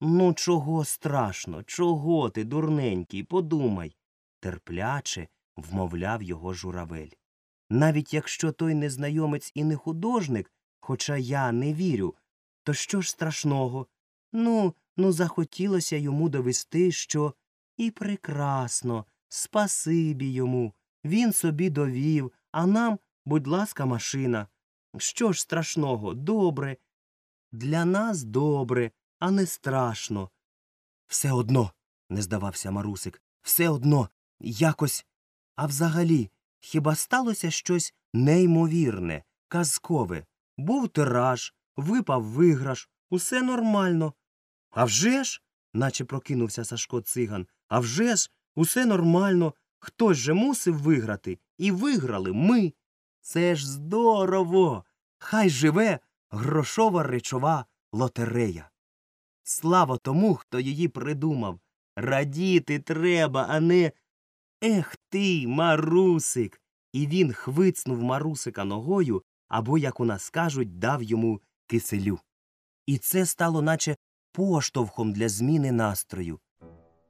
Ну, чого страшно? Чого ти, дурненький, подумай. терпляче вмовляв його журавель. Навіть якщо той незнайомець і не художник, хоча я не вірю, то що ж страшного? Ну, ну, захотілося йому довести, що і прекрасно, спасибі йому. Він собі довів, а нам, будь ласка, машина. Що ж страшного? Добре. Для нас добре, а не страшно. Все одно, не здавався Марусик, все одно, якось. А взагалі, хіба сталося щось неймовірне, казкове? Був тираж, випав виграш, усе нормально. «А вже ж?» – наче прокинувся Сашко циган. «А вже ж? усе нормально. Хтось же мусив виграти. І виграли ми. Це ж здорово. Хай живе грошова речова лотерея. Слава тому, хто її придумав. Радіти треба, а не. Ех ти, Марусик. І він хвицнув Марусика ногою або, як у нас кажуть, дав йому киселю. І це стало наче поштовхом для зміни настрою.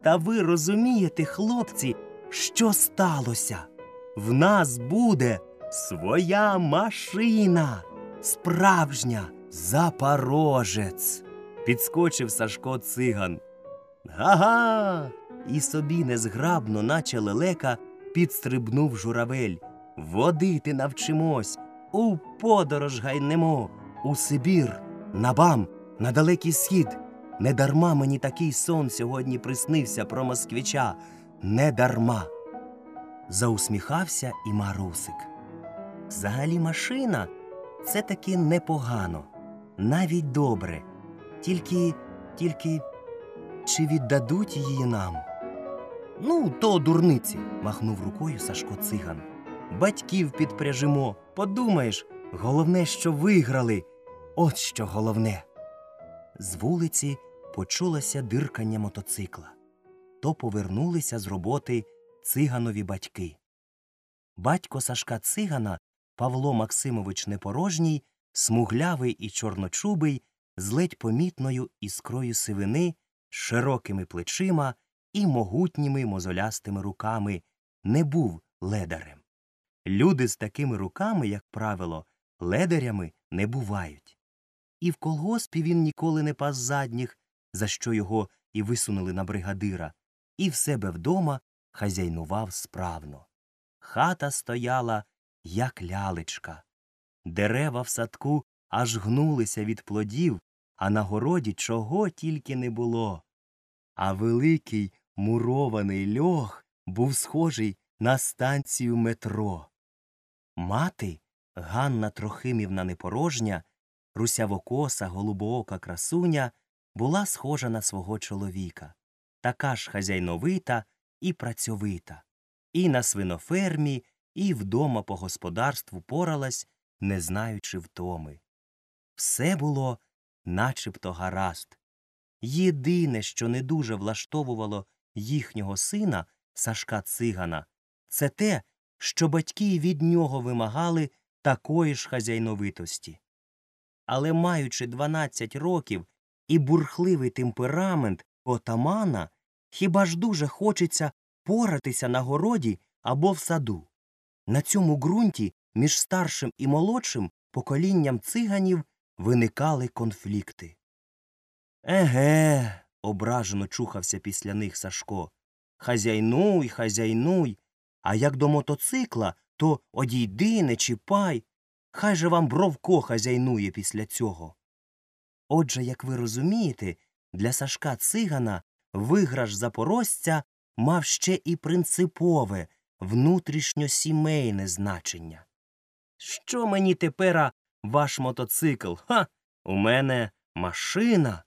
Та ви розумієте, хлопці, що сталося? В нас буде своя машина, справжня запорожець. Підскочив Сашко циган. Га-га. І собі незграбно, наче лелека, підстрибнув журавель. Водити навчимось, у подорож гайнемо, у Сибір, на бам, на далекий схід. Недарма мені такий сон сьогодні приснився про москвича. Недарма. Заусміхався і Марусик. Взагалі машина це таки непогано, навіть добре. Тільки, тільки чи віддадуть її нам? Ну, то дурниці, махнув рукою Сашко циган. Батьків підпряжимо, подумаєш, головне, що виграли. От що головне. З вулиці почулося диркання мотоцикла. То повернулися з роботи циганові батьки. Батько Сашка цигана Павло Максимович Непорожній, смуглявий і чорночубий, з ледь помітною іскрою сивини, з широкими плечима і могутніми мозолястими руками, не був ледарем. Люди з такими руками, як правило, ледарями не бувають. І в колгоспі він ніколи не пас задніх, за що його і висунули на бригадира, і в себе вдома хазяйнував справно. Хата стояла, як лялечка. Дерева в садку аж гнулися від плодів, а на городі чого тільки не було. А великий мурований льох був схожий на станцію метро. Мати, Ганна Трохимівна Непорожня, русявокоса, голубоока красуня, була схожа на свого чоловіка, така ж хазяйновита і працьовита. І на свинофермі, і вдома по господарству поралась, не знаючи втоми. Все було начебто гаразд. Єдине, що не дуже влаштовувало їхнього сина, Сашка цигана, це те, що батьки від нього вимагали такої ж хазяйновитості. Але, маючи 12 років і бурхливий темперамент отамана, хіба ж дуже хочеться поратися на городі або в саду. На цьому ґрунті між старшим і молодшим поколінням циганів виникали конфлікти. Еге. ображено чухався після них Сашко. Хазяйнуй, хазяйнуй. А як до мотоцикла, то одійди, не чіпай. Хай же вам бровко хазяйнує після цього. Отже, як ви розумієте, для Сашка цигана виграш запорожця мав ще і принципове, внутрішньосімейне значення. Що мені тепера ваш мотоцикл? Ха? У мене машина.